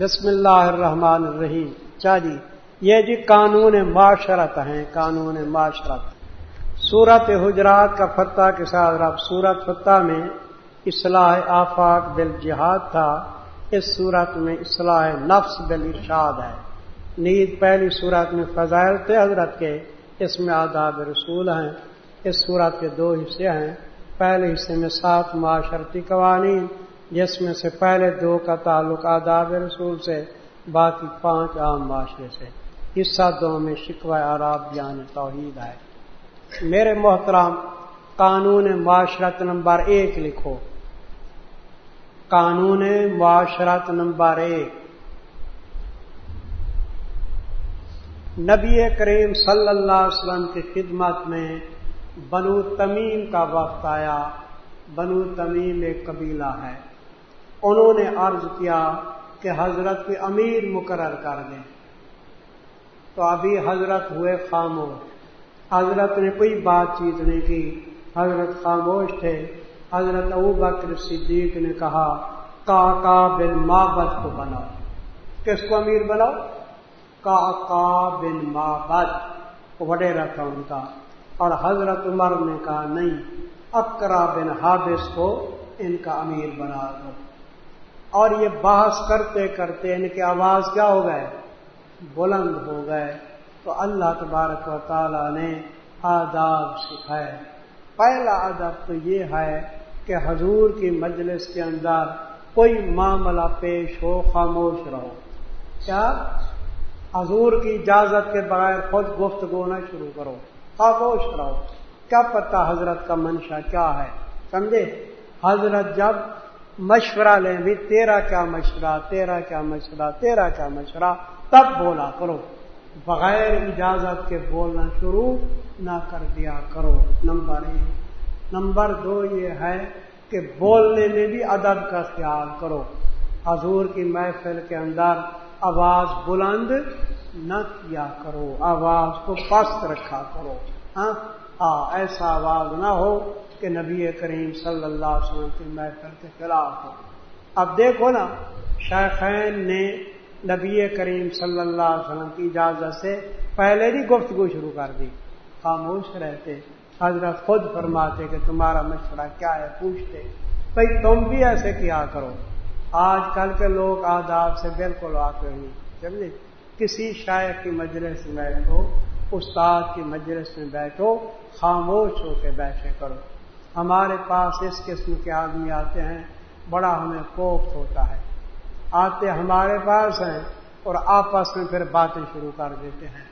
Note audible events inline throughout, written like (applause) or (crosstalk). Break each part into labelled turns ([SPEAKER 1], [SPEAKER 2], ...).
[SPEAKER 1] بسم اللہ الرحمن الرحیم۔ چا جی یہ جی قانون معاشرت ہیں، قانون معاشرت۔ سورت حجرات کا فتح کے ساتھ رب سورت فتح میں اصلاح آفاق بل جہاد تھا۔ اس صورت میں اصلاح نفس بل ارشاد ہے۔ نیند پہلی صورت میں فضائل تھے حضرت کے، اس میں آداب رسول ہیں۔ اس صورت کے دو حصے ہیں۔ پہلے حصے میں سات معاشرتی قوانین جس میں سے پہلے دو کا تعلق آداب رسول سے، باقی پانچ عام معاشرے سے۔ حصہ دو میں شکوہ آراب جان یعنی توحید ہے۔ میرے محترام قانون معاشرت نمبر ایک لکھو۔ قانون معاشرت نمبر ایک۔ نبی کریم صلی اللہ علیہ وسلم کی خدمت میں بنو تمیم کا وقت آیا۔ بنو تمیم ایک قبیلہ ہے۔ انہوں نے عرض کیا کہ حضرت کے امیر مقرر کر دیں۔ تو ابھی حضرت ہوئے خاموش۔ حضرت نے کوئی بات چیت نہیں کی۔ حضرت خاموش تھے۔ حضرت ابو بکر صدیق نے کہا کا کا بن مابد کو بناؤ۔ کس کو امیر بناؤ؟ کا کا بن مابد وڈیرا تھا ان کا۔ اور حضرت عمر نے کہا، نہیں اکرا بن حابس کو ان کا امیر بنا دو۔ اور یہ بحث کرتے کرتے ان کی آواز کیا ہو گئے؟ بلند ہو گئے۔ تو اللہ تبارک و تعالی نے آداب سکھائے۔ پہلا ادب تو یہ ہے کہ حضور کی مجلس کے اندر کوئی معاملہ پیش ہو، خاموش رہو۔ کیا؟ حضور کی اجازت کے بغیر خود گفتگو نہ شروع کرو۔ خاموش رہو۔ کیا پتا حضرت کا منشا کیا ہے؟ سمجھے؟ حضرت جب مشورہ لیں بھی، تیرا کیا مشورہ، تیرا کیا مشورہ، تیرا کیا مشورہ؟ تب بولا کرو۔ بغیر اجازت کے بولنا شروع نہ کر دیا کرو۔ نمبر ایک۔ نمبر دو یہ ہے کہ بولنے میں بھی ادب کا خیال کرو۔ حضور کی محفل کے اندر آواز بلند نہ کیا کرو۔ آواز کو پست رکھا کرو۔ ہاں؟ ہاں ایسا آواز نہ ہو کہ نبی کریم صلی اللہ علیہ وسلم کی محفل کے خلاف ہو اب دیکھو نا، شیخین نے نبی کریم صلی اللہ علیہ وسلم کی اجازت سے پہلے ہی گفتگو شروع کر دی۔ خاموش رہتے، حضرت خود فرماتے کہ تمہارا مشورہ کیا ہے، پوچھتے بھائی تم بھی ایسے کیا کرو؟ آج کل کے لوگ آداب سے بالکل آتے نہیں، سمجھے؟ کسی شاعر کی مجلس میں بیٹھو، استاد کی مجلس میں بیٹھو، خاموش ہو کے بیٹھے کرو۔ ہمارے پاس اس قسم کے آدمی آتے ہیں، بڑا ہمیں کوفت ہوتا ہے۔ آتے ہمارے پاس ہیں اور آپس میں پھر باتیں شروع کر دیتے ہیں۔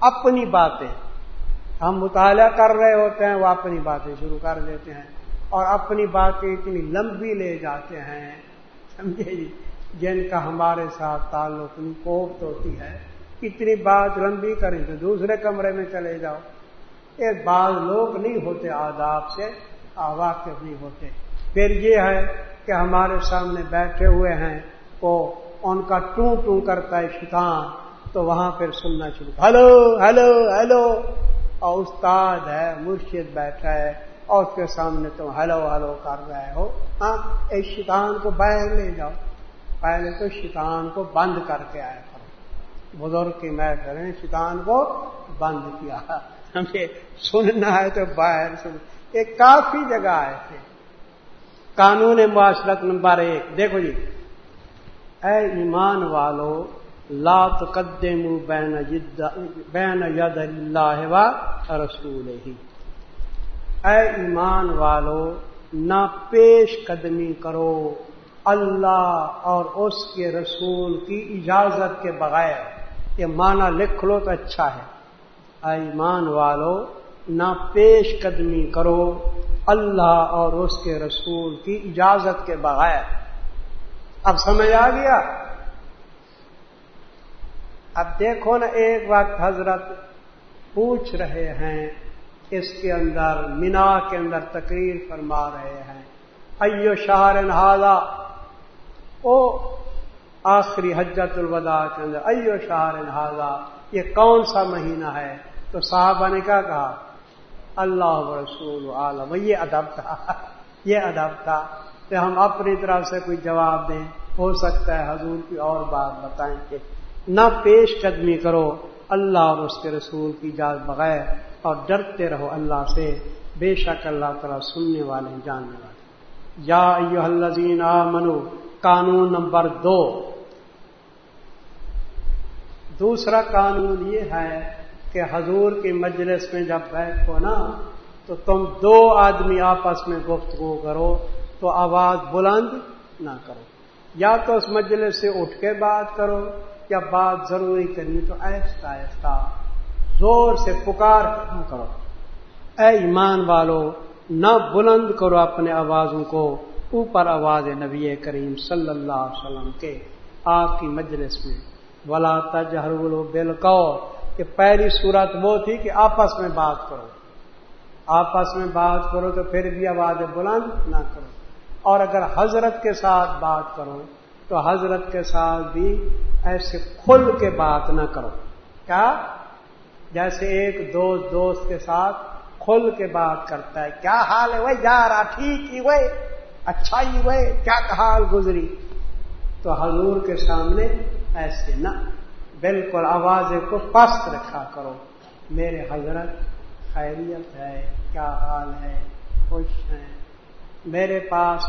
[SPEAKER 1] اپنی باتیں۔ ہم مطالعہ کر رہے ہوتے ہیں، وہ اپنی باتیں شروع کر دیتے ہیں۔ اور اپنی باتیں اتنی لمبی لے جاتے ہیں، سمجھے جی؟ جن کا ہمارے ساتھ تعلق کوفت ہوتی ہے۔ اتنی بات لمبی کریں تو دوسرے کمرے میں چلے جاؤ۔ ایک بعض لوگ نہیں ہوتے آداب سے واقف نہیں ہوتے۔ پھر یہ ہے کہ ہمارے سامنے بیٹھے ہوئے ہیں، وہ ان کا ٹو ٹو کرتا ہے شیطان، تو وہاں پھر سننا شروع۔ ہلو ہلو ہلو اور استاد ہے، مرشد بیٹھا ہے، اور اس کے سامنے تم ہلو ہلو کر رہے ہو۔ ہاں اس شیطان کو باہر لے جاؤ۔ پہلے تو شیطان کو بند کر کے آئے کرو۔ بزرگ کی محفل نے شیطان کو بند کیا۔ ہمیں سننا ہے تو باہر سن ایک کافی جگہ آئے تھے۔ قانون معاشرت نمبر ایک۔ دیکھو جی اے ایمان والو، لا تقدم بین بین ید اللہ و رسول ہی اے ایمان والو، نہ پیش قدمی کرو اللہ اور اس کے رسول کی اجازت کے بغیر۔ یہ معنی لکھ لو تو اچھا ہے۔ ایمان والو نہ پیش قدمی کرو اللہ اور اس کے رسول کی اجازت کے بغیر۔ اب سمجھ آ گیا؟ اب دیکھو نا، ایک وقت حضرت پوچھ رہے ہیں، اس کے اندر مینا کے اندر تقریر فرما رہے ہیں۔ ایو شہر نہادا او آخری حجت الوداع کے اندر، ایو شہر نہادا یہ کون سا مہینہ ہے؟ تو صحابہ نے کیا کہا؟ اللہ رسول عالم. یہ ادب تھا، یہ ادب تھا کہ ہم اپنی طرف سے کوئی جواب دیں۔ ہو سکتا ہے حضور کی اور بات بتائیں کہ نہ پیش قدمی کرو اللہ اور اس کے رسول کی جات بغیر اور ڈرتے رہو اللہ سے۔ بے شک اللہ تعالیٰ سننے والے جاننے والے یا الذین منو قانون نمبر دو۔ دوسرا قانون یہ ہے کہ حضور کی مجلس میں جب بیٹھو نا، تو تم دو آدمی آپس میں گفتگو کرو، تو آواز بلند نہ کرو۔ یا تو اس مجلس سے اٹھ کے بات کرو، یا بات ضروری کرنی تو ایستا ایستا زور سے پکار کرو۔ اے ایمان والو، نہ بلند کرو اپنے آوازوں کو۔ اوپر آواز نبی کریم صلی اللہ علیہ وسلم کے، آپ کی مجلس میں۔ ولا تجہر بالکو کہ پہلی صورت وہ تھی کہ آپس میں بات کرو۔ آپس میں بات کرو تو پھر بھی آواز بلند نہ کرو۔ اور اگر حضرت کے ساتھ بات کرو تو حضرت کے ساتھ بھی ایسے کھل کے بات نہ کرو۔ کیا؟ جیسے ایک دوست دوست کے ساتھ کھل کے بات کرتا ہے۔ کیا حال ہے؟ وہ جا رہا، ٹھیک ہی وہ اچھا ہی وہ کیا حال گزری؟ تو حضور کے سامنے ایسے نہ بالکل آواز کو پست رکھا کرو۔ میرے حضرت، خیریت ہے، کیا حال ہے؟ خوش ہیں۔ میرے پاس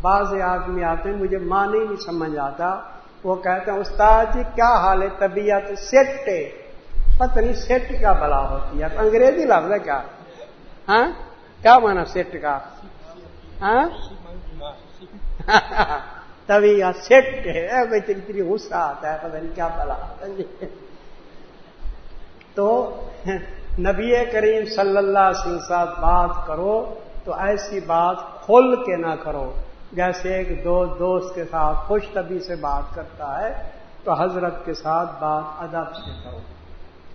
[SPEAKER 1] بعض آدمی آتے ہیں، مجھے ماں نہیں سمجھ آتا۔ وہ کہتے ہیں، استاد جی کیا حال ہے؟ طبیعت سیٹ پتہ نہیں سیٹ کیا بلا ہوتی ہے۔ انگریزی لفظ ہے کیا؟ ہاں؟ کیا مانا سیٹ کا؟ ہاں؟ (laughs) طبیعت سیٹ ہے اتنی غصہ آتا ہے، پتہ نہیں کیا بلا۔ تو نبی کریم صلی اللہ علیہ ساتھ بات کرو، تو ایسی بات کھل کے نہ کرو۔ جیسے ایک دو دوست کے ساتھ خوش طبی سے بات کرتا ہے، تو حضرت کے ساتھ بات ادب سے کرو۔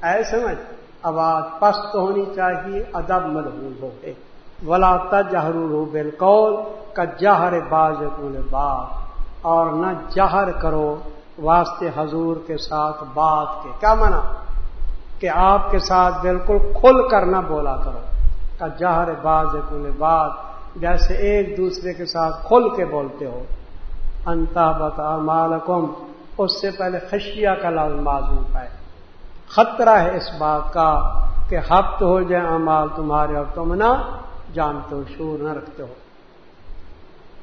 [SPEAKER 1] ایسے میں آواز پست ہونی چاہیے، ادب ملحوظ ہو ولا تجہر بالقول کا جہر باز بات اور نہ جہر کرو واسطے حضور کے ساتھ بات کے۔ کیا منع کہ آپ کے ساتھ بالکل کھل کر نہ بولا کرو۔ کا جہر باز بات جیسے ایک دوسرے کے ساتھ کھل کے بولتے ہو۔ انتا بتا مالکم۔ اس سے پہلے خشیہ کا لفظ معذوم ہے۔ خطرہ ہے اس بات کا کہ ہفت ہو جائے امال تمہارے اور تم نہ جانتے ہو، شور نہ رکھتے ہو۔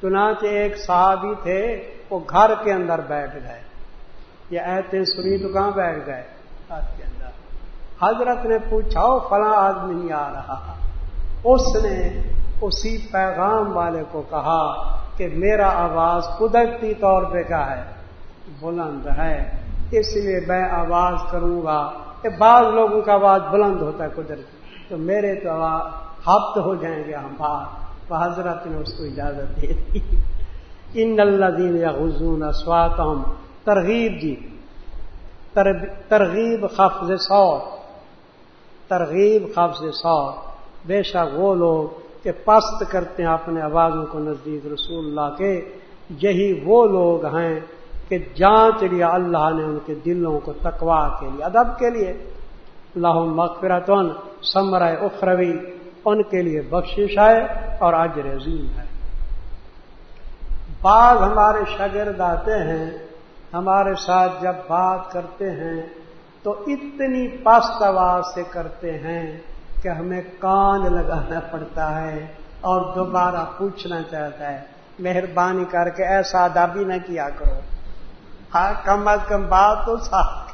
[SPEAKER 1] چنانچہ ایک صحابی تھے، وہ گھر کے اندر بیٹھ گئے۔ یہ ایتے سنی تو کہاں بیٹھ گئے؟ کے اندر۔ حضرت نے پوچھا وہ فلاں آدمی، نہیں آ رہا۔ اس نے اسی پیغام والے کو کہا کہ میرا آواز قدرتی طور پہ کیا ہے، بلند ہے۔ اس لیے میں آواز کروں گا کہ بعض لوگوں کا آواز بلند ہوتا ہے قدرتی۔ تو میرے تو آواز ہفت ہو جائیں گے، ہم بات۔ حضرت نے اس کو اجازت دے دی۔ ان اللہ دین یا حضون سواتم ترغیب جی۔ ترغیب خفظ سو ترغیب خفظ سو بے شک وہ لوگ کہ پست کرتے ہیں اپنے آوازوں کو نزدیک رسول اللہ کے۔ یہی وہ لوگ ہیں کہ جانچ لیا اللہ نے ان کے دلوں کو تکوا کے لیے، ادب کے لیے۔ اللہ مغفرتن سمرائے اخروی، ان کے لیے بخشش ہے۔ اور اجر عظیم ہے۔ بعض ہمارے شاگرد آتے ہیں، ہمارے ساتھ جب بات کرتے ہیں تو اتنی پست آواز سے کرتے ہیں کہ ہمیں کان لگانا پڑتا ہے اور دوبارہ پوچھنا چاہتا ہے۔ مہربانی کر کے ایسا ادابی نہ کیا کرو۔ ہاں کم از کم بات تو صاف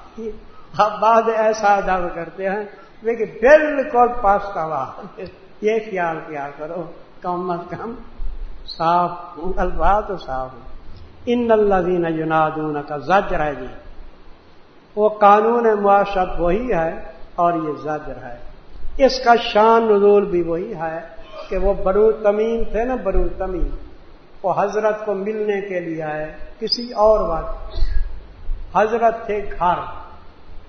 [SPEAKER 1] ہاں، بعد ایسا ادا کرتے ہیں۔ لیکن بالکل پاس بات یہ خیال کیا کرو۔ کم از کم صاف الفاظ تو صاف ان اللہ دین جنادون کا زجر ہے جی۔ وہ قانون معاشرت وہی ہے اور یہ زجر ہے۔ اس کا شان نزول بھی وہی ہے کہ وہ برو تمیم تھے نا برو تمیم۔ وہ حضرت کو ملنے کے لیے آئے کسی اور وقت۔ حضرت تھے گھر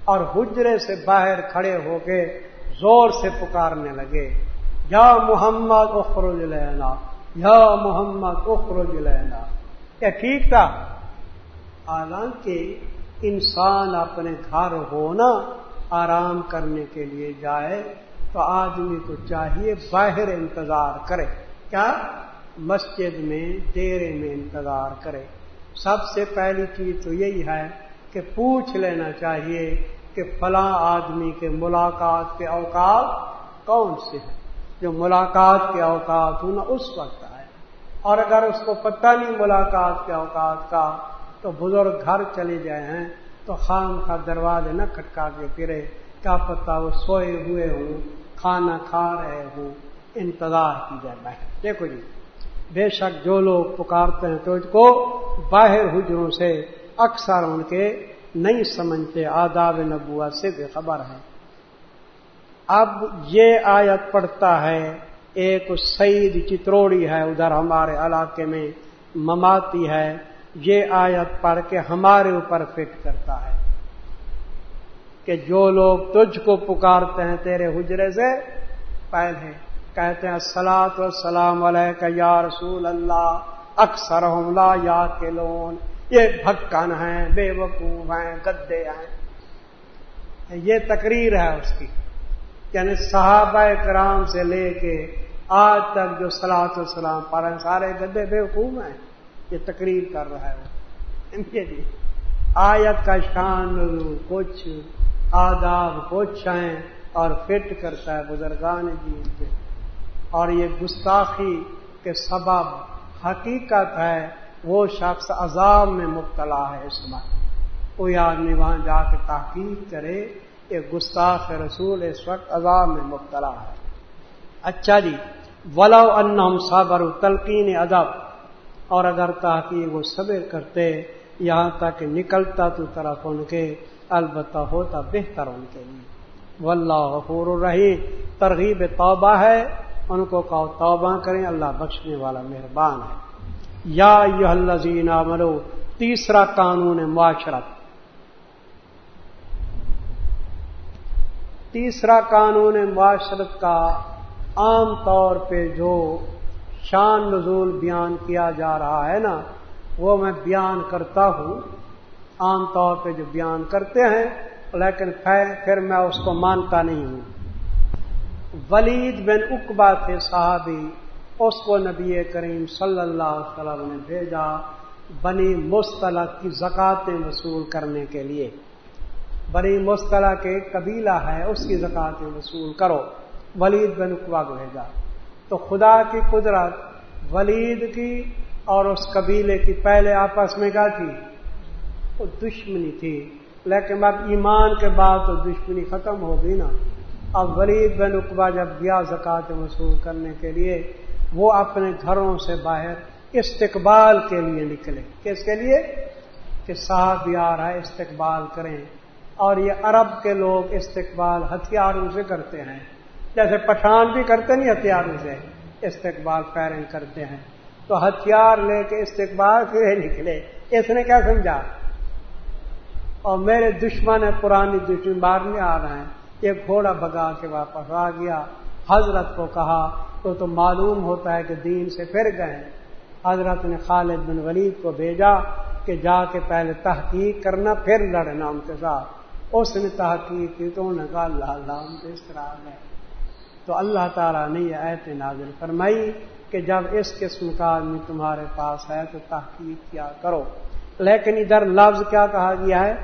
[SPEAKER 1] اور حجرے سے باہر کھڑے ہو کے زور سے پکارنے لگے۔ یا محمد اخرج لینا، یا محمد اخرج لینا۔ کیا ٹھیک تھا؟ حالانکہ انسان اپنے گھر ہونا آرام کرنے کے لیے جائے تو آدمی کو چاہیے باہر انتظار کرے۔ کیا؟ مسجد میں، ڈیرے میں انتظار کرے۔ سب سے پہلی چیز تو یہی ہے کہ پوچھ لینا چاہیے کہ فلاں آدمی کے ملاقات کے اوقات کون سے ہیں۔ جو ملاقات کے اوقات ہوں نا اس وقت آئے۔ اور اگر اس کو پتہ نہیں ملاقات کے اوقات کا، تو بزرگ گھر چلے جائے ہیں، تو خام کا دروازے نہ کھٹکا کے پھرے، کیا پتا وہ سوئے ہوئے ہوں، کھانا کھا رہے ہوں، انتظار کی جائے باہر دیکھو جی بے شک جو لوگ پکارتے ہیں تو اس کو باہر حجروں سے اکثر ان کے نہیں سمجھتے، آداب نبوا سے بے خبر ہے اب یہ آیت پڑتا ہے، ایک سعید چتروڑی ہے ادھر ہمارے علاقے میں، مماتی ہے، یہ آیت پڑھ کے ہمارے اوپر فٹ کرتا ہے کہ جو لوگ تجھ کو پکارتے ہیں، تیرے حجرے سے پہلے کہتے ہیں سلاۃ وسلام علیہ یا رسول اللہ اکثر حملہ یا کے لون یہ بھکن ہیں، بے وقوف ہیں، گدے ہیں۔ یہ تقریر ہے اس کی۔ یعنی صحابہ کرام سے لے کے آج تک جو سلاۃ السلام پر ہیں، سارے گدے بے وقوف ہیں۔ یہ تقریر کر رہا ہے۔ جی آیت کا شان کچھ، آداب کچھ ہیں اور فٹ کرتا ہے بزرگان جی کے۔ اور یہ گستاخی کے سبب حقیقت ہے، وہ شخص عذاب میں مبتلا ہے اس وقت۔ کوئی آدمی وہاں جا کے تحقیق کرے کہ گستاخ رسول اس وقت عذاب میں مبتلا ہے۔ اچھا جی ولو ان صابر تلقین ادب، اور اگر تحقیق وہ صبر کرتے، یہاں تک نکلتا تو طرف ان کے، البتہ ہوتا بہتر ان کے لیے۔ واللہ غفور الرحیم، ترغیب توبہ ہے، ان کو کہو توبہ کریں، اللہ بخشنے والا مہربان ہے۔ یا یہ اللہ مرو تیسرا قانون معاشرت۔ تیسرا قانون معاشرت کا عام طور پہ جو شان نزول بیان کیا جا رہا ہے نا، وہ میں بیان کرتا ہوں۔ عام طور پہ جو بیان کرتے ہیں، لیکن پھر میں اس کو مانتا نہیں ہوں۔ ولید بن اقبا تھے صحابی، اس کو نبی کریم صلی اللہ علیہ وسلم نے بھیجا بنی مستلق کی زکاتیں وصول کرنے کے لیے۔ بنی مستلح کے قبیلہ ہے، اس کی زکاتیں وصول کرو۔ ولید بن اقبا کو بھیجا۔ تو خدا کی قدرت ولید کی اور اس قبیلے کی پہلے آپس میں کیا تھی؟ وہ دشمنی تھی۔ لیکن اب ایمان کے بعد تو دشمنی ختم ہو گئی نا۔ اب ولید بن اقبا جب گیا زکات وصول کرنے کے لیے، وہ اپنے گھروں سے باہر استقبال کے لیے نکلے۔ کس کے لیے؟ کہ صاحب یار ہے، استقبال کریں۔ اور یہ عرب کے لوگ استقبال ہتھیاروں سے کرتے ہیں۔ جیسے پٹھان بھی کرتے نہیں ہتھیاروں سے استقبال فائرنگ کرتے ہیں۔ تو ہتھیار لے کے استقبال کے نکلے؟ اس نے کیا سمجھا؟ اور میرے دشمن ہے پرانی دشمن مارنے آ رہے ہیں۔ ایک گھوڑا بگا کے واپس آ گیا۔ حضرت کو کہا، تو تو معلوم ہوتا ہے کہ دین سے پھر گئے حضرت نے خالد بن ولید کو بھیجا کہ جا کے پہلے تحقیق کرنا، پھر لڑنا ان کے ساتھ۔ اس نے تحقیق کی تو انہوں نے کہا اللہ اللہ ان کے اس طرح تو اللہ تعالیٰ نے یہ ایت نازل فرمائی کہ جب اس قسم کا آدمی تمہارے پاس ہے تو تحقیق کیا کرو۔ لیکن ادھر لفظ کیا کہا گیا ہے؟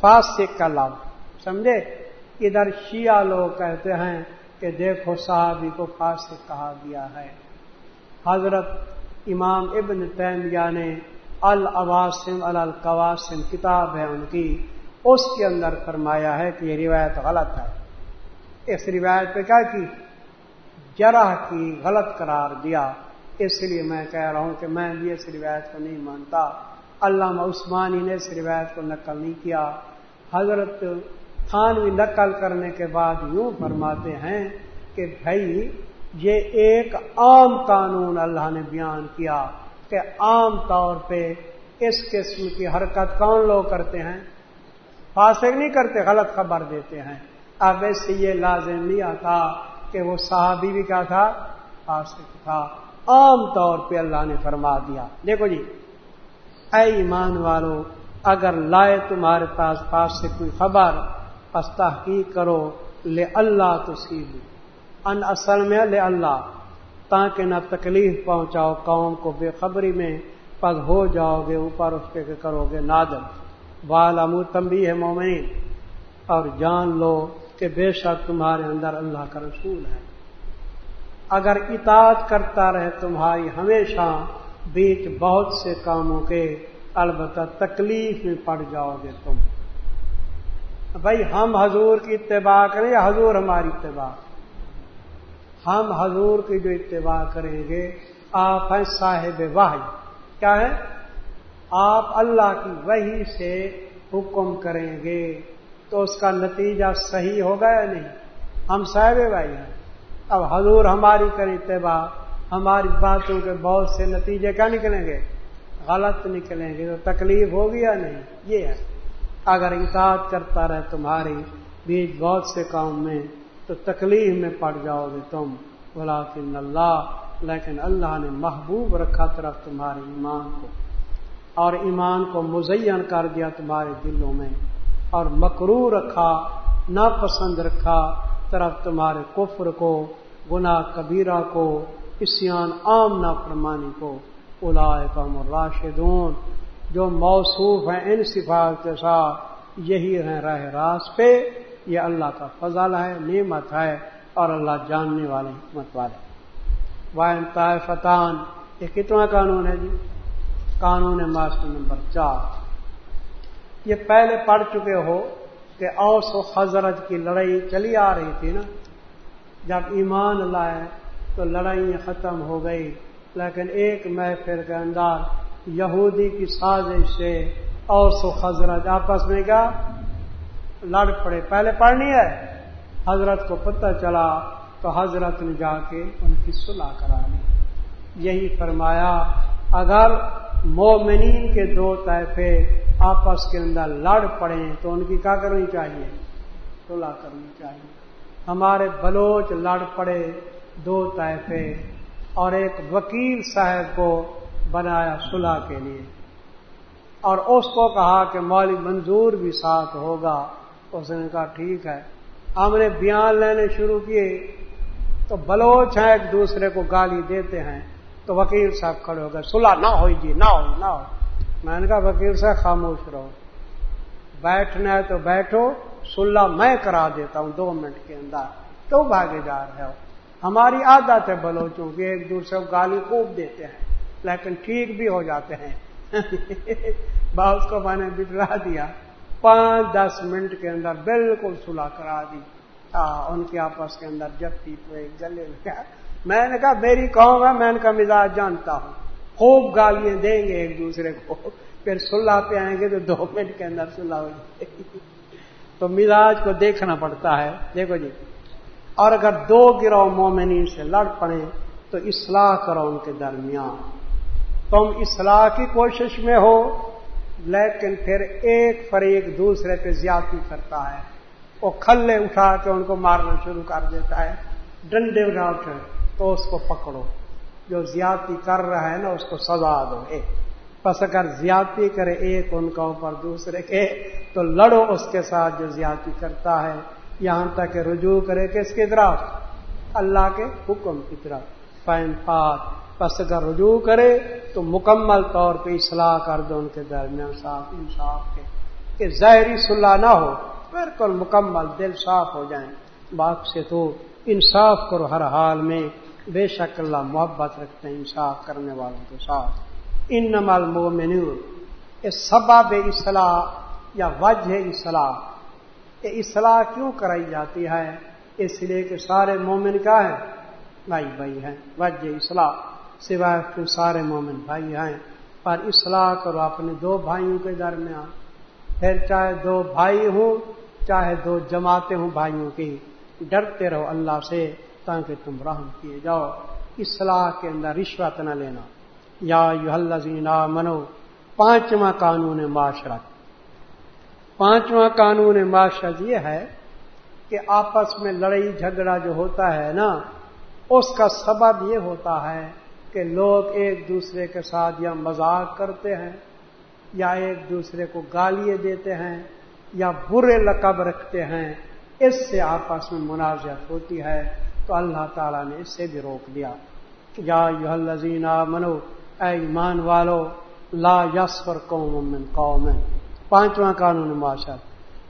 [SPEAKER 1] فاسق کا لفظ۔ سمجھے؟ ادھر شیعہ لوگ کہتے ہیں کہ دیکھو صحابی کو فاسق کہا گیا ہے۔ حضرت امام ابن تیمیہ نے الواسم القواسم کتاب ہے ان کی۔ اس کے اندر فرمایا ہے کہ یہ روایت غلط ہے۔ اس روایت پہ کیا کی؟ جرح کی غلط قرار دیا۔ اس لیے میں کہہ رہا ہوں کہ میں بھی اس روایت کو نہیں مانتا۔ علامہ عثمانی نے اس روایت کو نقل نہیں کیا۔ حضرت تھانوی نقل کرنے کے بعد یوں فرماتے ہیں کہ بھائی، یہ ایک عام قانون اللہ نے بیان کیا کہ عام طور پہ اس قسم کی حرکت کون لوگ کرتے ہیں؟ فاسق نہیں کرتے، غلط خبر دیتے ہیں۔ اب ایسے یہ لازم نہیں آتا کہ وہ صحابی بھی کیا تھا؟ فاسق تھا۔ عام طور پہ اللہ نے فرما دیا۔ دیکھو جی اے ایمان والو، اگر لائے تمہارے پاس پاس سے کوئی خبر، پس تحقیق کرو، لے اللہ تو ان اصل میں لے اللہ، تاکہ نہ تکلیف پہنچاؤ قوم کو بے خبری میں پس ہو جاؤ گے، اوپر اس کے کرو گے نادم بالامو تمبی ہے مومین اور جان لو کہ بے شک تمہارے اندر اللہ کا رسول ہے۔ اگر اطاعت کرتا رہے تمہاری ہمیشہ، بیچ بہت سے کاموں کے البتہ تکلیف میں پڑ جاؤ گے تم۔ بھائی، ہم حضور کی اتباع کریں یا حضور ہماری اتباع؟ ہم حضور کی جو اتباع کریں گے، آپ ہیں صاحب واہ کیا ہے؟ آپ اللہ کی وہی سے حکم کریں گے تو اس کا نتیجہ صحیح ہوگا یا نہیں؟ ہم صاحب بھائی ہیں۔ اب حضور ہماری کریں اتباع ہماری باتوں کے بہت سے نتیجے کیا نکلیں گے؟ غلط نکلیں گے۔ تو تکلیف ہوگی یا نہیں؟ یہ ہے۔ اگر اطاعت کرتا رہے تمہاری بیچ بہت سے کام میں، تو تکلیف میں پڑ جاؤ گے تم۔ بلا اللہ، لیکن اللہ نے محبوب رکھا طرف تمہارے ایمان کو۔ اور ایمان کو مزین کر دیا تمہارے دلوں میں اور مکرو رکھا، ناپسند رکھا طرف تمہارے کفر کو، گناہ کبیرہ کو اسیان عام نافرمانی کو۔ قوم الراشدون، جو موصوف ہیں ان صفات کے ساتھ، یہی ہیں راہ راس پہ۔ یہ اللہ کا فضل ہے، نعمت ہے اور اللہ جاننے والے حکمت والے۔ وائن طائفتان، یہ کتنا قانون ہے جی؟ قانون ماسٹر نمبر چار۔ یہ پہلے پڑھ چکے ہو کہ اوس و حضرت کی لڑائی چلی آ رہی تھی نا۔ جب ایمان لائے تو لڑائی ختم ہو گئی، لیکن ایک محفل کے اندر یہودی کی سازش سے اوس و حضرت آپس میں کیا؟ لڑ پڑے۔ پہلے پڑھنی ہے، حضرت کو پتہ چلا تو حضرت نے جا کے ان کی صلاح کرا لی یہی فرمایا، اگر مومنین کے دو طائفے آپس کے اندر لڑ پڑے تو ان کی کیا کرنی چاہیے؟ صلاح کرنی چاہیے۔ ہمارے بلوچ لڑ پڑے دو طائفے اور ایک وکیل صاحب کو بنایا صلاح کے لیے۔ اور اس کو کہا کہ مالی منظور بھی ساتھ ہوگا۔ اس نے کہا، ٹھیک ہے۔ ہم نے بیان لینے شروع کیے، تو بلوچ ہیں، ایک دوسرے کو گالی دیتے ہیں۔ تو وکیل صاحب کھڑے ہو گئے سلا نہ ہوئی جی نہ ہو نہ ہو میں نے کہا، وکیل صاحب خاموش رہو۔ بیٹھنا ہے تو بیٹھو سلا میں کرا دیتا ہوں دو منٹ کے اندر۔ تو بھاگے جا رہے ہو ہماری عادت ہے بلوچوں کی ایک دوسرے کو گالی خوب دیتے ہیں، لیکن ٹھیک بھی ہو جاتے ہیں۔ (laughs) باؤس کو میں نے بٹرا دیا۔ پانچ، دس منٹ کے اندر بالکل سلا کرا دی۔ ان کے آپس کے اندر جب تھی گلے میں نے کہا میری قوم ہے، میں ان کا مزاج جانتا ہوں۔ خوب گالیاں دیں گے ایک دوسرے کو۔ پھر سلح پہ آئیں گے تو دو منٹ کے اندر سلح ہو جائے گی۔ تو مزاج کو دیکھنا پڑتا ہے۔ دیکھو جی اور اگر دو گروہ مومنی سے لڑ پڑے تو اصلاح کرو ان کے درمیان۔ تم اصلاح کی کوشش میں ہو، لیکن پھر ایک فریق دوسرے پہ زیادتی کرتا ہے۔ وہ کھلے اٹھا کے ان کو مارنا شروع کر دیتا ہے، ڈنڈے اٹھا کے۔ تو اس کو پکڑو۔ جو زیادتی کر رہا ہے نا، اس کو سزا دو۔ ایک بس اگر زیادتی کرے ایک، ان کا اوپر دوسرے کے، تو لڑو اس کے ساتھ جو زیادتی کرتا ہے۔ یہاں تک کہ رجوع کرے کہ اس کی طرف؟ اللہ کے حکم کی طرف۔ فین پات پس اگر رجوع کرے، تو مکمل طور پہ اصلاح کر دو ان کے درمیان صاف انصاف کے۔ کہ ظاہری صلاح نہ ہو، بالکل مکمل، دل صاف ہو جائیں۔ باپ سے تو انصاف کرو ہر حال میں۔ بے شک اللہ محبت رکھتے ہیں، انصاف کرنے والوں کے ساتھ۔ ان نمال مومن یہ سباب اصلاح یا وجہ اصلاح۔ یہ اصلاح کیوں کرائی جاتی ہے؟ اس لیے کہ سارے مومن کیا ہے، بھائی بھائی ہیں، وجہ اصلاح۔ سوائے کہ سارے مومن بھائی ہیں۔ پر اصلاح کرو اپنے دو بھائیوں کے درمیان۔ پھر چاہے دو بھائی ہوں، چاہے دو جماعتیں ہوں بھائیوں کی، ڈرتے رہو اللہ سے۔ تاکہ تم رحم کیے جاؤ اصلاح کے اندر رشوت نہ لینا۔ یا یو منو پانچواں قانون معاشرت۔ پانچواں قانون معاشرت یہ ہے کہ آپس میں لڑائی جھگڑا جو ہوتا ہے نا، اس کا سبب یہ ہوتا ہے کہ لوگ ایک دوسرے کے ساتھ یا مذاق کرتے ہیں، یا ایک دوسرے کو گالیاں دیتے ہیں، یا برے لقب رکھتے ہیں۔ اس سے آپس میں منازعت ہوتی ہے۔ تو اللہ تعالیٰ نے اس سے بھی روک دیا یا یو الزین منو اے ایمان والو، لا یسفر قوم من قوم۔ پانچواں قانون معاشر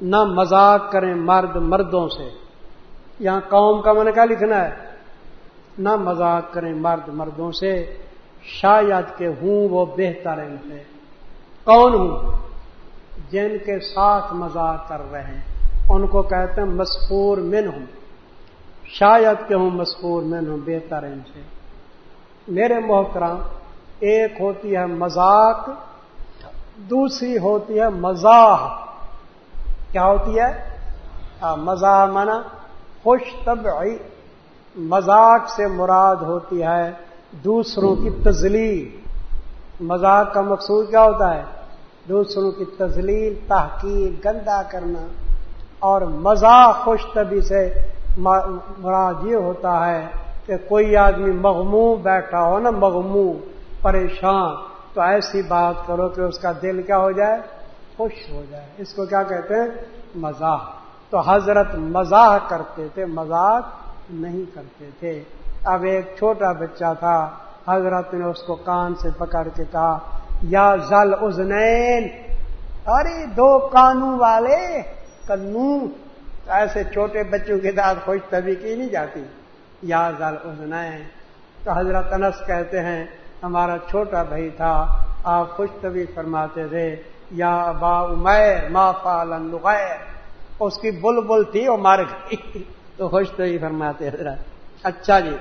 [SPEAKER 1] نہ مذاق کریں مرد مردوں سے۔ یہاں قوم کا من کیا لکھنا ہے؟ نہ مذاق کریں مرد مردوں سے۔ شاید کہ ہوں وہ بہتر ان سے کون ہوں؟ جن کے ساتھ مذاق کر رہے ہیں۔ ان کو کہتے ہیں مسکور من ہوں شاید کہ ہوں مسکور من ہوں بہتر ان سے میرے محترام ایک ہوتی ہے مذاق، دوسری ہوتی ہے مزاح۔ کیا ہوتی ہے؟ مزاح مانا خوش طبعی، مذاق سے مراد ہوتی ہے دوسروں کی تزلیل مذاق کا مقصود کیا ہوتا ہے؟ دوسروں کی تزلیل تحقیق گندا کرنا اور مذاق خوش طبی سے مراد یہ ہوتا ہے کہ کوئی آدمی مغمو بیٹھا ہو نا مغمو پریشان، تو ایسی بات کرو کہ اس کا دل کیا ہو جائے؟ خوش ہو جائے۔ اس کو کیا کہتے ہیں؟ مزاح۔ تو حضرت مزاح کرتے تھے مذاق نہیں کرتے تھے۔ اب ایک چھوٹا بچہ تھا، حضرت نے اس کو کان سے پکڑ کے کہا، یا زل ازنین ارے دو کانوں والے کنو ایسے چھوٹے بچوں کے ساتھ خوش طبی کی نہیں جاتی۔ یا زل ازنین تو حضرت انس کہتے ہیں، ہمارا چھوٹا بھائی تھا، آپ خوش طبی فرماتے تھے، یا با عمیر ما فالن اس کی بل بل تھی وہ مر گئی۔ تو خوش تو ہی فرماتے حضرت۔ اچھا جی۔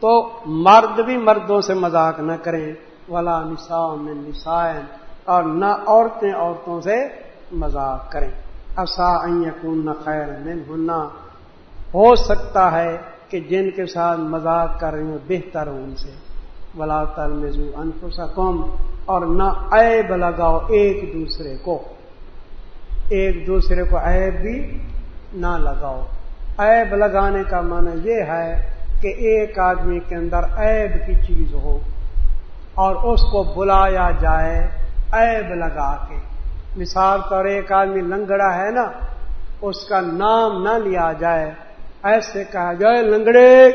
[SPEAKER 1] تو مرد بھی مردوں سے مذاق نہ کریں۔ ولا نسا میں نسائن۔ اور نہ عورتیں عورتوں سے مذاق کریں۔ اصا یقون نہ خیر میں ہونا ہو سکتا ہے کہ جن کے ساتھ مذاق کر رہی ہوں، بہتر ہوں ان سے۔ ولا تل مزو انفسکم اور نہ عیب لگاؤ ایک دوسرے کو۔ ایک دوسرے کو عیب بھی نہ لگاؤ۔ عیب لگانے کا معنی یہ ہے کہ ایک آدمی کے اندر عیب کی چیز ہو اور اس کو بلایا جائے، عیب لگا کے۔ مثال طور ایک آدمی لنگڑا ہے نا، اس کا نام نہ لیا جائے، ایسے کہا جائے، لنگڑے!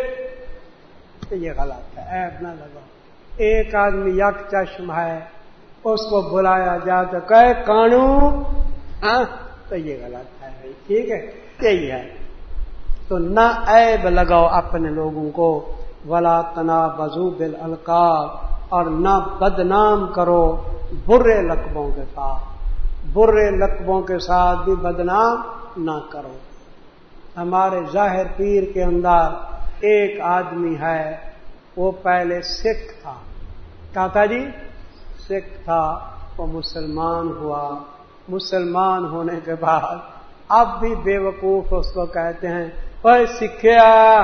[SPEAKER 1] تو یہ غلط ہے، عیب نہ لگاؤ۔ ایک آدمی یک چشم ہے، اس کو بلایا جائے تو کہ کانو! تو یہ غلط ہے ٹھیک ہے، یہی ہے۔ تو نہ عیب لگاؤ اپنے لوگوں کو، ولا تنا بزو بل اور نہ بدنام کرو برے لقبوں کے ساتھ۔ برے لقبوں کے ساتھ بھی بدنام نہ کرو۔ ہمارے ظاہر پیر کے اندر ایک آدمی ہے، وہ پہلے سکھ تھا۔ کیا تھا جی سکھ تھا، وہ مسلمان ہوا۔ مسلمان ہونے کے بعد اب بھی بے وقوف اس کو کہتے ہیں سکھیا،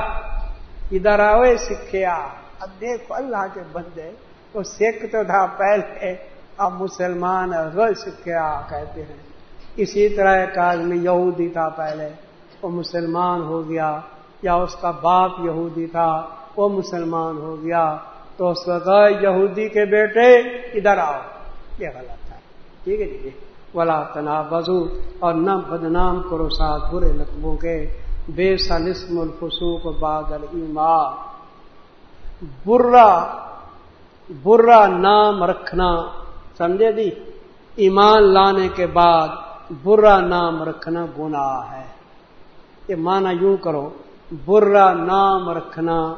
[SPEAKER 1] ادھر آؤ سکھیا۔ اب دیکھو اللہ کے بندے، وہ سکھ تو تھا پہلے۔ اب مسلمان وہ سکھیا کہتے ہیں؟ اسی طرح ایک آدمی یہودی تھا پہلے، وہ مسلمان ہو گیا، یا اس کا باپ یہودی تھا، وہ مسلمان ہو گیا۔ تو اس کو یہودی کے بیٹے، ادھر آؤ۔ یہ غلط ہے ٹھیک ہے جی؟ ولا تنا بزو اور نہ بدنام کرو ساتھ برے لقبوں کے۔ بے سلسم الفسوق بادل ایمان برا برا نام رکھنا۔ سمجھے دی؟ ایمان لانے کے بعد برا نام رکھنا گناہ ہے۔ یہ مانا یوں کرو، برا نام رکھنا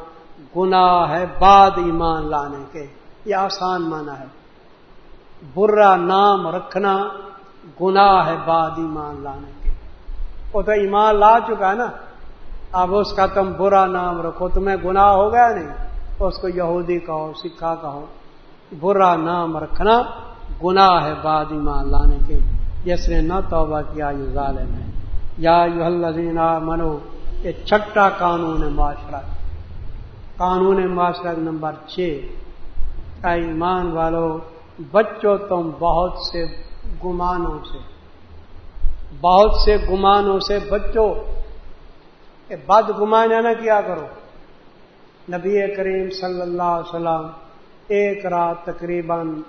[SPEAKER 1] گناہ ہے بعد ایمان لانے کے۔ یہ آسان مانا ہے۔ برا نام رکھنا گناہ ہے بعد ایمان لانے کے۔ وہ تو ایمان لا چکا ہے نا۔ اب اس کا تم برا نام رکھو، تمہیں گناہ ہو گیا نہیں؟ اس کو یہودی کہو، سکھا کہو، برا نام رکھنا گناہ ہے بعد ایمان لانے کے جس نے نہ توبہ کیا، یہ ظالم ہے۔ یا یو منو یہ چھٹا قانون معاشرت قانون معاشرت نمبر چھ۔ ایمان والو، بچوں، تم بہت سے گمانوں سے۔ بہت سے گمانوں سے بچوں بد گمانا نہ کیا کرو۔ نبی کریم صلی اللہ علیہ وسلم ایک رات تقریباً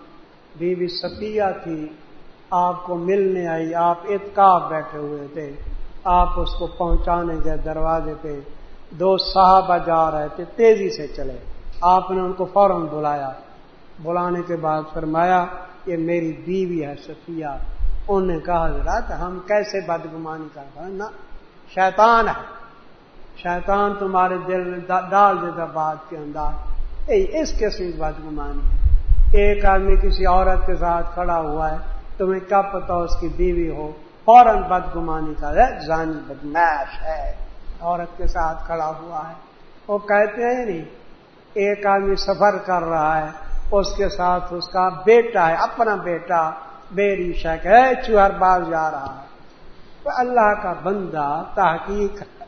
[SPEAKER 1] بی بی ستیہ تھی آپ کو ملنے آئی، آپ اتکاب بیٹھے ہوئے تھے، آپ اس کو پہنچانے گئے دروازے پہ دو صحابہ جا رہے تھے، تیزی سے چلے۔ آپ نے ان کو فوراً بلایا۔ بلانے کے بعد فرمایا، یہ میری بیوی ہے صفیہ۔ انہوں نے کہا حضرت ہم کیسے بدگمانی کر پائیں نا شیطان ہے۔ شیطان تمہارے دل میں ڈال دیتا بات کے اندر۔ اس قسم کی بدگمانی ہے۔ ایک آدمی کسی عورت کے ساتھ کھڑا ہوا ہے، تمہیں کیا پتا اس کی بیوی ہو؟ فوراً بدگمانی کا ہے زانی بدماش ہے، عورت کے ساتھ کھڑا ہوا ہے۔ وہ کہتے ہیں نہیں، ایک آدمی سفر کر رہا ہے، اس کے ساتھ اس کا بیٹا ہے، اپنا بیٹا، بیری شک ہے، چوہر باز جا رہا ہے۔ تو اللہ کا بندہ، تحقیق،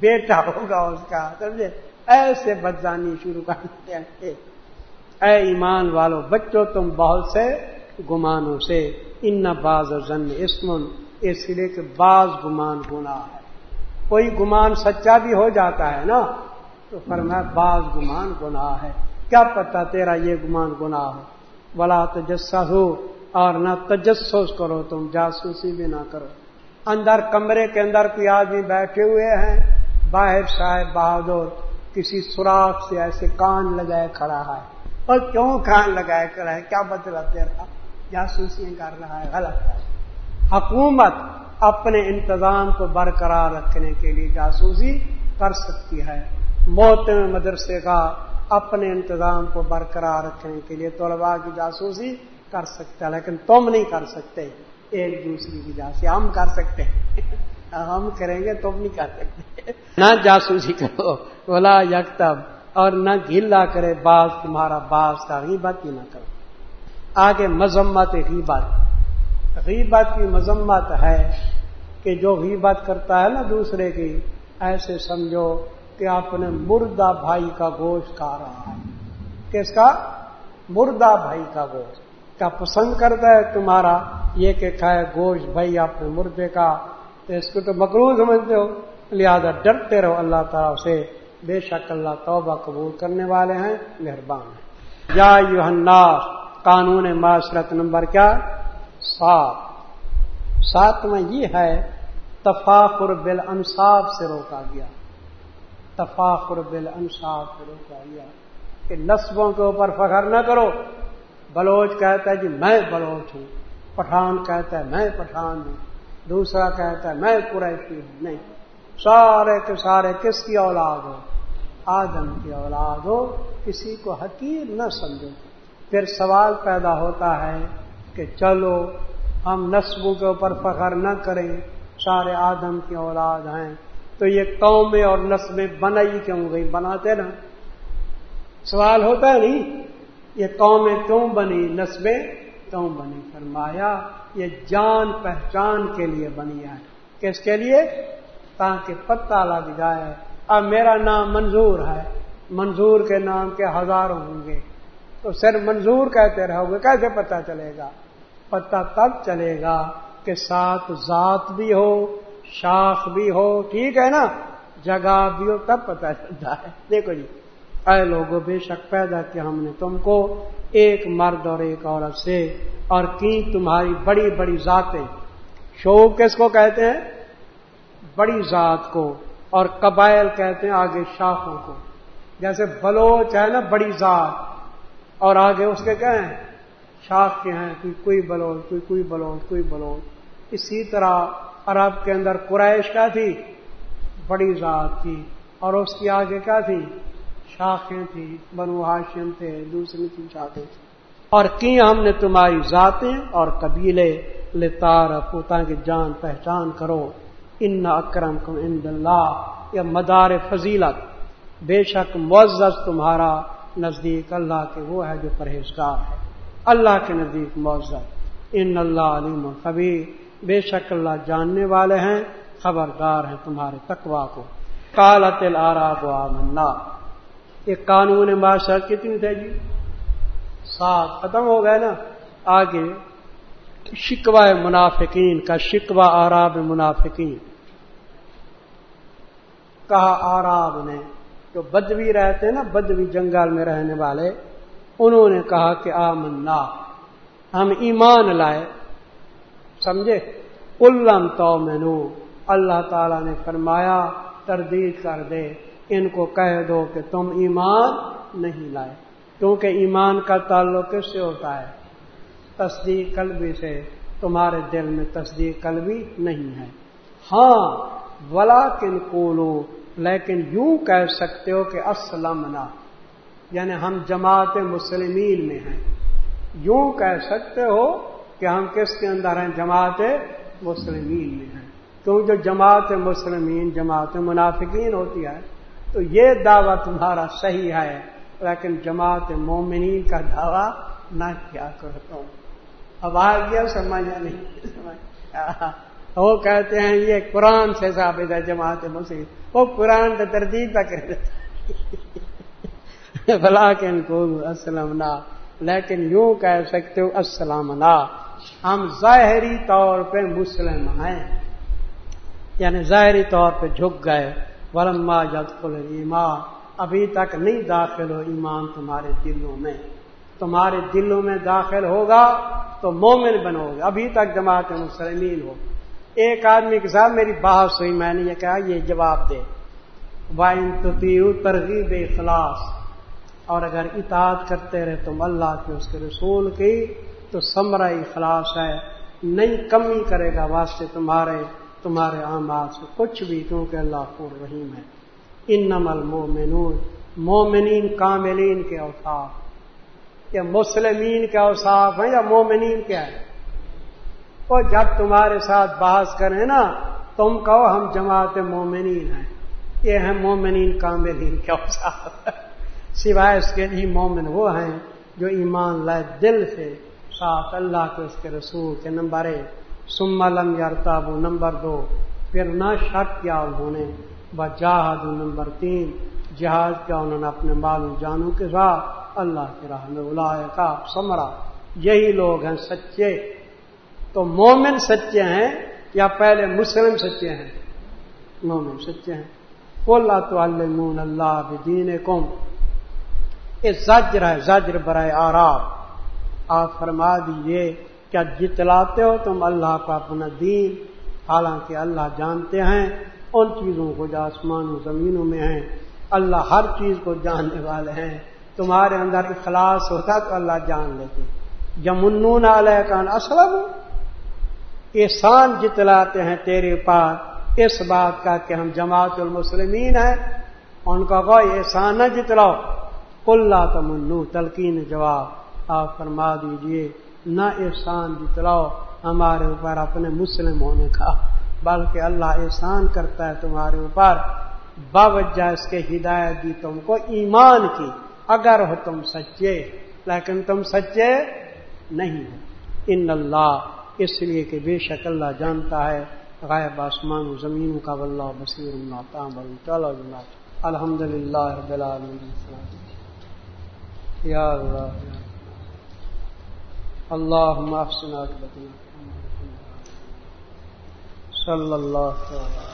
[SPEAKER 1] بیٹا ہوگا اس کا، سمجھے؟ ایسے بدزانی شروع کر دیں اے ایمان والو، بچوں، تم بہت سے گمانوں سے۔ ان باز زن اسمن اس لیے کہ بعض گمان گنا ہے۔ کوئی گمان سچا بھی ہو جاتا ہے نا، تو فرمایا بعض گمان گناہ ہے۔ کیا پتا تیرا یہ گمان گناہ ہو؟ بلا تجسا ہو اور نہ تجسس کرو تم، جاسوسی بھی نہ کرو۔ اندر کمرے کے اندر کوئی آدمی بیٹھے ہوئے ہیں، باہر صاحب بہادر، کسی سوراخ سے ایسے کان لگائے کھڑا ہے۔ اور کیوں کان لگائے کھڑا ہے؟ کیا بدلا تیرا؟ جاسوسی کر رہا ہے، غلط ہے۔ حکومت اپنے انتظام کو برقرار رکھنے کے لیے جاسوسی کر سکتی ہے۔ موت میں مدرسے کا اپنے انتظام کو برقرار رکھنے کے لیے طلباء کی جاسوسی کر سکتا ہے، لیکن تم نہیں کر سکتے۔ ایک دوسری کی جاسوسی ہم کر سکتے ہیں۔ ہم کریں گے، تم نہیں کر سکتے۔ نہ جاسوسی کرو۔ بولا یکتب۔ اور نہ گلا کرے باز، تمہارا باز کا غیبت ہی نہ کرو۔ آگے مذمت، غیبت۔ غیبت کی مذمت ہے کہ جو غیبت کرتا ہے نا دوسرے کی، ایسے سمجھو کہ اپنے مردہ بھائی کا گوشت کھا رہا ہے۔ کس کا؟ مردہ بھائی کا گوشت۔ کیا پسند کرتا ہے تمہارا؟ یہ کہ کھائے گوشت بھائی اپنے مردے کا۔ تو اس کو تو مکرو سمجھتے ہو۔ لہذا ڈرتے رہو اللہ تعالیٰ سے۔ بے شک اللہ توبہ قبول کرنے والے ہیں، مہربان ہیں۔ یا یوحناس قانون معاشرت نمبر کیا؟ سات۔ ساتواں یہ ہے، تفاخر بل انصاف سے روکا گیا۔ تفاخر بل انصاف سے روکا گیا۔ کہ نصبوں کے اوپر فخر نہ کرو۔ بلوچ کہتا ہے جی میں بلوچ ہوں۔ پٹھان کہتا ہے، میں پٹھان ہوں۔ دوسرا کہتا ہے، میں قریشی ہوں۔ نہیں، سارے کے سارے کس کی اولاد ہو؟ آدم کی اولاد ہو، کسی کو حقیر نہ سمجھو۔ پھر سوال پیدا ہوتا ہے کہ چلو، ہم نصبوں کے اوپر فخر نہ کریں، سارے آدم کی اولاد ہیں۔ تو یہ قومیں اور نسبیں بنائی کیوں گئی؟ بناتے نا۔ سوال ہوتا ہے نہیں، یہ قومیں کیوں بنی؟ نسبیں کیوں بنی؟ فرمایا، یہ جان پہچان کے لیے بنی ہے۔ کس کے لیے؟ تاکہ پتہ لگ جائے اب میرا نام منظور ہے۔ منظور کے نام کے ہزاروں ہوں گے۔ تو صرف منظور کہتے رہو گے، کیسے پتہ چلے گا؟ پتہ تب چلے گا کہ ساتھ ذات بھی ہو، شاخ بھی ہو، ٹھیک ہے نا؟ جگہ بھی ہو، تب پتہ چلتا ہے۔ دیکھو جی اے لوگوں، بے شک پیدا کیا ہم نے تم کو۔ ایک مرد اور ایک عورت سے۔ اور کی تمہاری بڑی بڑی ذاتیں؟ شو کس کو کہتے ہیں؟ بڑی ذات کو۔ اور قبائل کہتے ہیں آگے شاخوں کو۔ جیسے بلوچ ہے نا بڑی ذات، اور آگے اس کے کہیں شاخ کے ہیں، کوئی کوئی بلوچ، کوئی کوئی بلوچ کوئی بلوچ۔ اسی طرح عرب کے اندر قریش کیا تھی؟ بڑی ذات تھی۔ اور اس کی آگے کیا تھی؟ شاخیں تھی بنو ہاشم تھے، دوسری تھی شاخیں تھی اور کی ہم نے تمہاری ذاتیں اور قبیلے لتار پوتا کی جان پہچان کرو۔ ان اکرم کم ان اللہ یا مدار فضیلت۔ بے شک معزز تمہارا نزدیک اللہ کے وہ ہے جو پرہیزگار ہے۔ اللہ کے نزدیک معذر ان اللہ علیم کبھی بے شک اللہ جاننے والے ہیں، خبردار ہیں تمہارے تقوا کو۔ کالت الاراب منا یہ قانون معاشر کتنی تھے جی؟ سات ختم ہو گئے نا۔ آگے شکوا منافقین کا شکوا آراب منافقین۔ کہا آراب نے جو بدوی رہتے نا، بدوی جنگل میں رہنے والے، انہوں نے کہا کہ آمنا، ہم ایمان لائے۔ سمجھے؟ الم تو مینو اللہ تعالی نے فرمایا، تردید کر دے، ان کو کہہ دو کہ تم ایمان نہیں لائے۔ کیونکہ ایمان کا تعلق کس سے ہوتا ہے؟ تصدیق قلبی سے تمہارے دل میں تصدیق قلبی نہیں ہے۔ ہاں ولا کن کولو لیکن یوں کہہ سکتے ہو کہ اسلم یعنی ہم جماعت مسلمین میں ہیں۔ یوں کہہ سکتے ہو کہ ہم کس کے اندر ہیں؟ جماعت مسلمین میں ہیں۔ کیوں جو جماعت مسلمین، جماعت منافقین ہوتی ہے، تو یہ دعویٰ تمہارا صحیح ہے، لیکن جماعت مومنین کا دعویٰ نہ کیا کرتا ہوں۔ اب آ گیا، سمجھا نہیں۔ وہ کہتے ہیں، یہ قرآن سے ثابت ہے، جماعت مسلم۔ وہ قرآن تو تردید تک بلا کے ان کو اسلم لیکن یوں کہہ سکتے ہو السلام ہم ظاہری طور پہ مسلم ہیں۔ یعنی ظاہری طور پہ جھک گئے۔ ورما جد کل ایمان ابھی تک نہیں داخل ہو ایمان تمہارے دلوں میں۔ تمہارے دلوں میں داخل ہوگا تو مومن بنو گے ابھی تک جماعت مسلمین ہو۔ ایک آدمی کے ساتھ میری بحث ہوئی میں نے یہ کہا، یہ جواب دے۔ وائن تو ترغیب اخلاص اور اگر اطاعت کرتے رہے تم اللہ کے اس کے رسول کی، تو سمرا اخلاص ہے۔ نہیں کمی کرے گا واسطے تمہارے تمہارے آماد سے۔ کچھ بھی، کیونکہ اللہ پور رحیم ہے۔ ان نمل مومنون مومنین، کاملین کے اوساف یا مسلمین کے اوساف ہیں یا مومنین کیا ہے وہ جب تمہارے ساتھ بحث کریں نا، تم کہو ہم جماعت مومنین ہیں۔ یہ ہیں مومنین کاملین کے اوساف سوائے اس کے لیے مومن وہ ہیں جو ایمان لائے دل سے، ساتھ اللہ کے اس کے رسول کے نمبر ایک۔ سملم یارتاب نمبر دو۔ پھر نہ شک کیا انہوں نے بجاہد نمبر تین۔ جہاز کیا انہوں نے اپنے مال جانوں کے ساتھ۔ اللہ کے راہ میں بلایا کا سمرا۔ یہی لوگ ہیں سچے۔ تو مومن سچے ہیں یا پہلے مسلم سچے ہیں؟ مومن سچے ہیں۔ اللہ تو اللہ دین کم یہ زجر ہے، زجر برائے آراب۔ آپ فرما دیجیے کیا جتلاتے ہو تم اللہ کا اپنا دین؟ حالانکہ اللہ جانتے ہیں، ان چیزوں کو جو آسمان و زمینوں میں ہیں، اللہ ہر چیز کو جاننے والے ہیں۔ تمہارے اندر اخلاص ہوتا تو اللہ جان لیتے۔ جمنون علیہ کان اسلم احسان جتلاتے ہیں تیرے پاس اس بات کا کہ ہم جماعت المسلمین ہیں۔ ان کا کوئی احسان نہ جتلاؤ۔ کلّا تمنو تلقین جواب۔ آپ فرما دیجیے، نہ احسان جتلاؤ۔ ہمارے اوپر اپنے مسلم ہونے کا۔ بلکہ اللہ احسان کرتا ہے تمہارے اوپر۔ باوجہ اس کے ہدایت دی تم کو ایمان کی۔ اگر ہو تم سچے، لیکن تم سچے نہیں ہو۔ ان اللہ اس لیے کہ بے شک اللہ جانتا ہے، غائب آسمان و زمین کا واللہ بصیر چلو الحمد للہ رب العالمین۔ یا اللہ۔ اللہ صلی اللہ